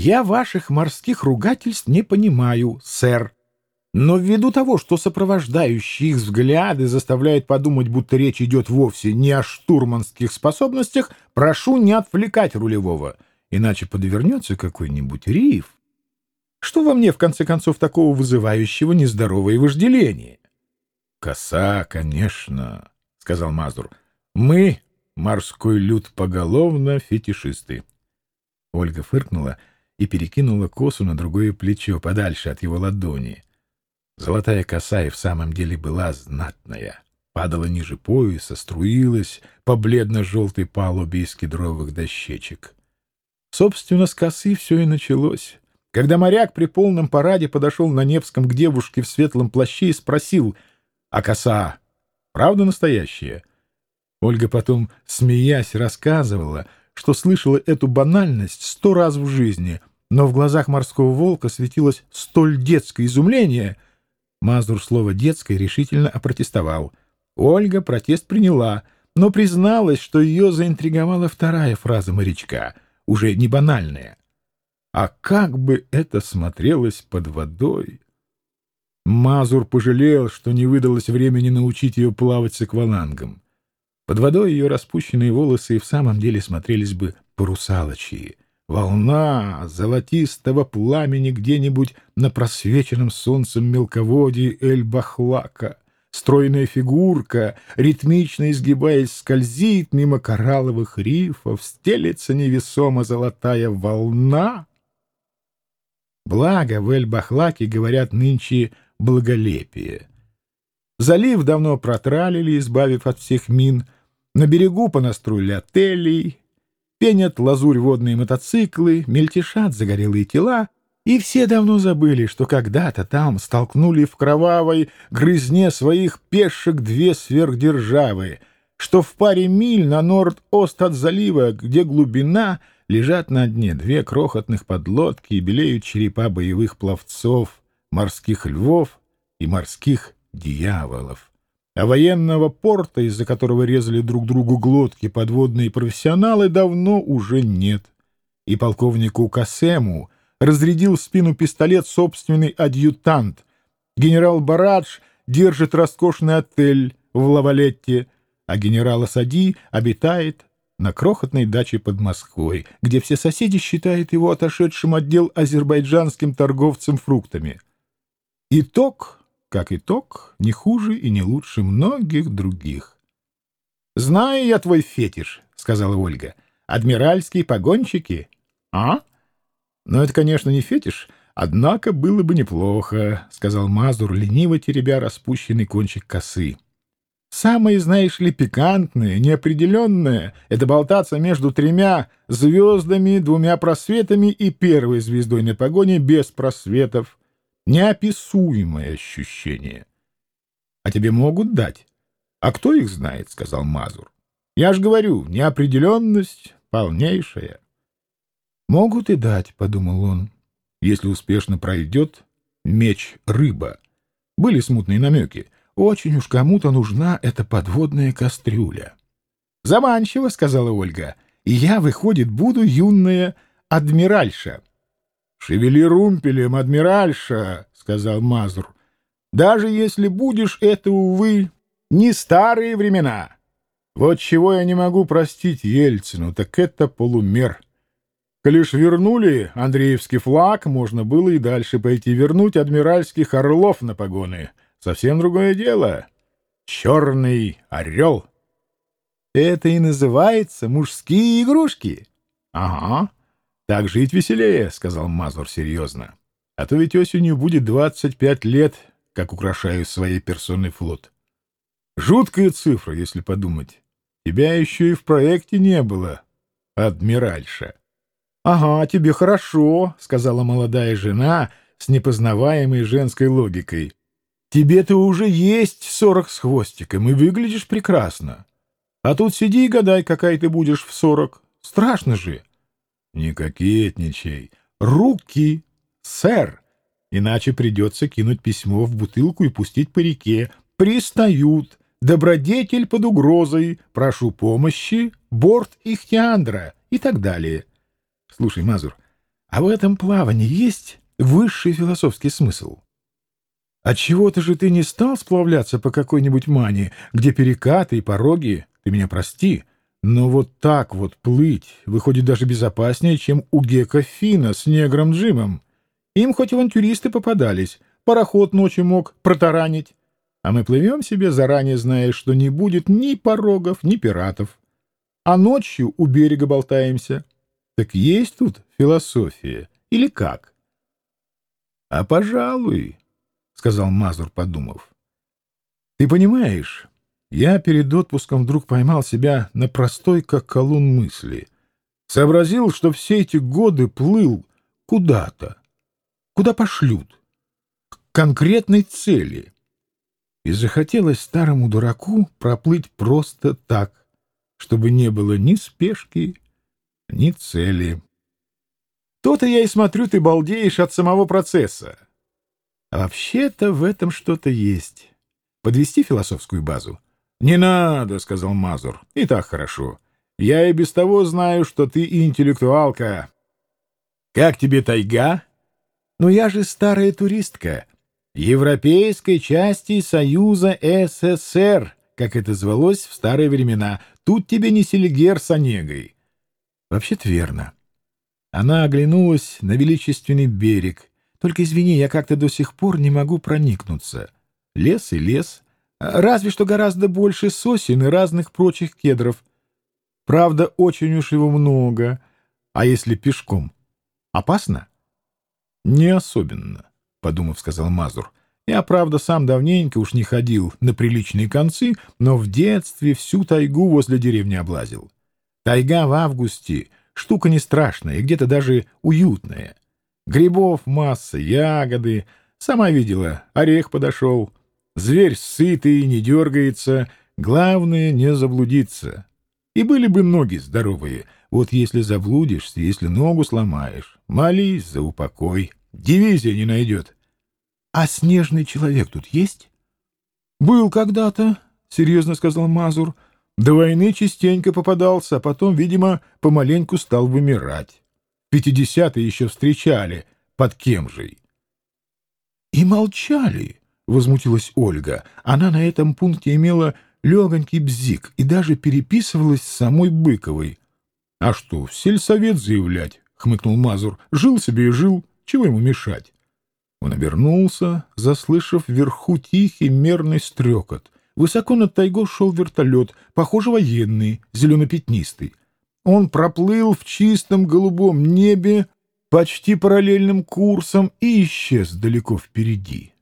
Я ваших морских ругательств не понимаю, сэр. Но ввиду того, что сопровождающие их взгляды заставляют подумать, будто речь идет вовсе не о штурманских способностях, прошу не отвлекать рулевого, иначе подвернется какой-нибудь риф. Что во мне, в конце концов, такого вызывающего нездоровое вожделение? — Коса, конечно, — сказал Мазур. — Мы, морской люд, поголовно фетишисты. Ольга фыркнула и перекинула косу на другое плечо, подальше от его ладони. Золотая коса и в самом деле была знатная. Падала ниже пояса, струилась по бледно-желтой палубе из кедровых дощечек. Собственно, с косы все и началось. Когда моряк при полном параде подошел на Невском к девушке в светлом плаще и спросил, «А коса правда настоящая?» Ольга потом, смеясь, рассказывала, что слышала эту банальность сто раз в жизни, но в глазах морского волка светилось столь детское изумление. Мазур слово «детское» решительно опротестовал. Ольга протест приняла, но призналась, что ее заинтриговала вторая фраза морячка, уже не банальная. А как бы это смотрелось под водой? Мазур пожалел, что не выдалось времени научить ее плавать с аквалангом. Под водой ее распущенные волосы и в самом деле смотрелись бы порусалочьи. Волна золотистого пламени где-нибудь на просвеченном солнцем мелководье Эль-Бахлака. Стройная фигурка, ритмично изгибаясь, скользит мимо коралловых рифов, стелется невесомо золотая волна. Благо, в Эль-Бахлаке, говорят, нынче благолепие. Залив давно протралили, избавив от всех мин — на берегу понастроили отелей, пенят лазурь водные мотоциклы, мельтешат загорелые тела, и все давно забыли, что когда-то там столкнули в кровавой грызне своих пешек две сверхдержавы, что в паре миль на норд-ост от залива, где глубина, лежат на дне две крохотных подлодки и белеют черепа боевых пловцов, морских львов и морских дьяволов а военного порта, из-за которого резали друг другу глотки подводные профессионалы, давно уже нет. И полковнику Касему разрядил в спину пистолет собственный адъютант. Генерал Барадж держит роскошный отель в Лавалетте, а генерал Асади обитает на крохотной даче под Москвой, где все соседи считают его отошедшим отдел азербайджанским торговцем фруктами. Итог — как итог, не хуже и не лучше многих других. «Знаю я твой фетиш», — сказала Ольга. «Адмиральские погонщики? А? Ну, это, конечно, не фетиш, однако было бы неплохо», — сказал Мазур, лениво теребя распущенный кончик косы. «Самое, знаешь ли, пикантное, неопределенное — это болтаться между тремя звездами, двумя просветами и первой звездой на погоне без просветов. Неописуемое ощущение. — А тебе могут дать? — А кто их знает? — сказал Мазур. — Я ж говорю, неопределенность полнейшая. — Могут и дать, — подумал он. Если успешно пройдет, меч — рыба. Были смутные намеки. Очень уж кому-то нужна эта подводная кастрюля. — Заманчиво, — сказала Ольга. — И я, выходит, буду юная адмиральша. — Шевели румпелем, адмиральша, — сказал Мазур. — Даже если будешь, это, увы, не старые времена. Вот чего я не могу простить Ельцину, так это полумер. Лишь вернули Андреевский флаг, можно было и дальше пойти вернуть адмиральских орлов на погоны. Совсем другое дело. Черный орел. Это и называется мужские игрушки. Ага. «Так жить веселее», — сказал Мазур серьезно. «А то ведь осенью будет двадцать пять лет, как украшаю своей персоной флот. Жуткая цифра, если подумать. Тебя еще и в проекте не было, адмиральша». «Ага, тебе хорошо», — сказала молодая жена с непознаваемой женской логикой. «Тебе-то уже есть сорок с хвостиком, и выглядишь прекрасно. А тут сиди и гадай, какая ты будешь в сорок. Страшно же». Не кокетничай. Руки, сэр. Иначе придется кинуть письмо в бутылку и пустить по реке. Пристают. Добродетель под угрозой. Прошу помощи. Борт Ихтиандра. И так далее. Слушай, Мазур, А в этом плавании есть высший философский смысл. Отчего-то же ты не стал сплавляться по какой-нибудь мане, где перекаты и пороги, ты меня прости, но вот так вот плыть выходит даже безопаснее, чем у Гека Фина с негром Джимом. Им хоть авантюристы попадались, пароход ночью мог протаранить. А мы плывем себе, заранее зная, что не будет ни порогов, ни пиратов. А ночью у берега болтаемся. Так есть тут философия или как? — А пожалуй, — сказал Мазур, подумав. — Ты понимаешь, я перед отпуском вдруг поймал себя на простой, как колун мысли. Сообразил, что все эти годы плыл куда-то. Куда пошлют? К конкретной цели. И захотелось старому дураку проплыть просто так, чтобы не было ни спешки, ни цели. То-то я и смотрю, ты балдеешь от самого процесса. А вообще-то в этом что-то есть. Подвести философскую базу? — Не надо, — сказал Мазур. — И так хорошо. Я и без того знаю, что ты интеллектуалка. — Как тебе тайга? — Ну я же старая туристка. Европейской части Союза СССР, как это звалось в старые времена. Тут тебе не селигер с Онегой. Вообще-то верно. Она оглянулась на величественный берег, только извини, я как-то до сих пор не могу проникнуться. Лес и лес, разве что гораздо больше сосен и разных прочих кедров. Правда, очень уж его много. А если пешком? Опасно? Не особенно, — подумав, сказал Мазур. Я, правда, сам давненько уж не ходил на приличные концы, но в детстве всю тайгу возле деревни облазил. Тайга в августе — штука не страшная где-то даже уютная. Грибов масса, ягоды. Сама видела, орех подошел. Зверь сытый, не дергается. Главное — не заблудиться. И были бы ноги здоровые. Вот если заблудишься, если ногу сломаешь, молись за упокой. Дивизия не найдет. А снежный человек тут есть? — Был когда-то, — серьезно сказал Мазур. До войны частенько попадался, а потом, видимо, помаленьку стал вымирать. Пятидесятые еще встречали под Кемжей. — И молчали, — возмутилась Ольга. Она на этом пункте имела легонький бзик и даже переписывалась с самой Быковой. — А что, в сельсовет заявлять? — хмыкнул Мазур. — Жил себе и жил. Чего ему мешать? Он обернулся, заслышав вверху тихий мерный стрекот. Высоко над тайгой шел вертолет, похоже, военный, зелено-пятнистый. Он проплыл в чистом голубом небе почти параллельным курсом и исчез далеко впереди.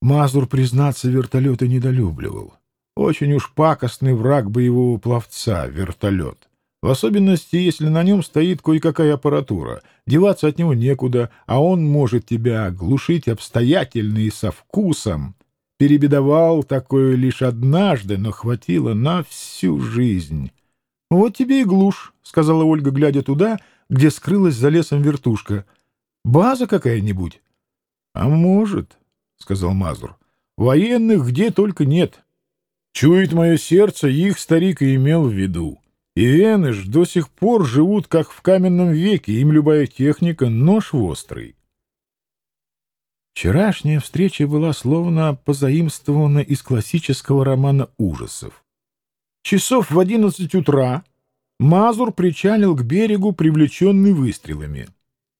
Мазур, признаться, вертолета недолюбливал. Очень уж пакостный враг боевого пловца — вертолет. В особенности, если на нем стоит кое-какая аппаратура. Деваться от него некуда, а он может тебя оглушить обстоятельно и со вкусом. Перебедовал такое лишь однажды, но хватило на всю жизнь. — Вот тебе и глушь, — сказала Ольга, глядя туда, где скрылась за лесом вертушка. — База какая-нибудь? — А может, — сказал Мазур. — Военных где только нет. Чует мое сердце, их старик и имел в виду. И Веныш до сих пор живут, как в каменном веке, им любая техника — нож острый. Вчерашняя встреча была словно позаимствована из классического романа ужасов. Часов в одиннадцать утра Мазур причалил к берегу, привлеченный выстрелами.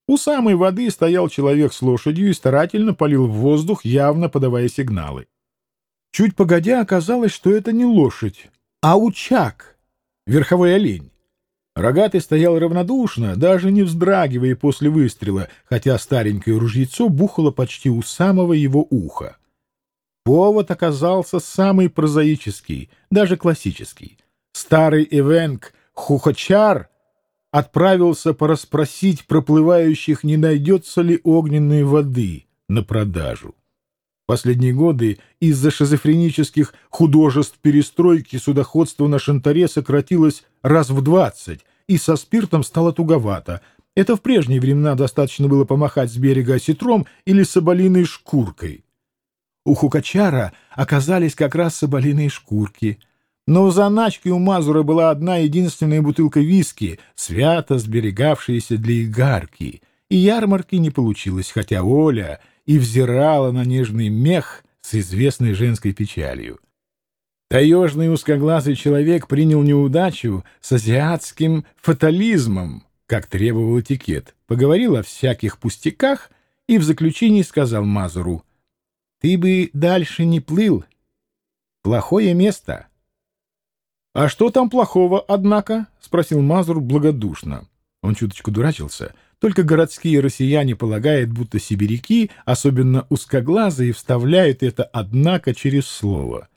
У самой воды стоял человек с лошадью и старательно полил в воздух, явно подавая сигналы. Чуть погодя оказалось, что это не лошадь, а учак, верховой олень. Рогатый стоял равнодушно, даже не вздрагивая после выстрела, хотя старенькое ружьецо бухало почти у самого его уха. Повод оказался самый прозаический, даже классический. Старый Эвенк Хухачар отправился порасспросить проплывающих, не найдется ли огненной воды на продажу. Последние годы из-за шизофренических художеств перестройки судоходство на Шантаре сократилось раз в двадцать, и со спиртом стало туговато. Это в прежние времена достаточно было помахать с берега осетром или соболиной шкуркой. У Хукачара оказались как раз соболиные шкурки. Но в заначке у Мазура была одна единственная бутылка виски, свято сберегавшаяся для игарки, и ярмарки не получилось, хотя Оля и взирала на нежный мех с известной женской печалью. Таежный узкоглазый человек принял неудачу с азиатским фатализмом, как требовал этикет, поговорил о всяких пустяках и в заключении сказал Мазуру, «Ты бы дальше не плыл. Плохое место». «А что там плохого, однако?» — спросил Мазур благодушно. Он чуточку дурачился. Только городские россияне полагают, будто сибиряки, особенно узкоглазые, вставляют это «однако» через слово.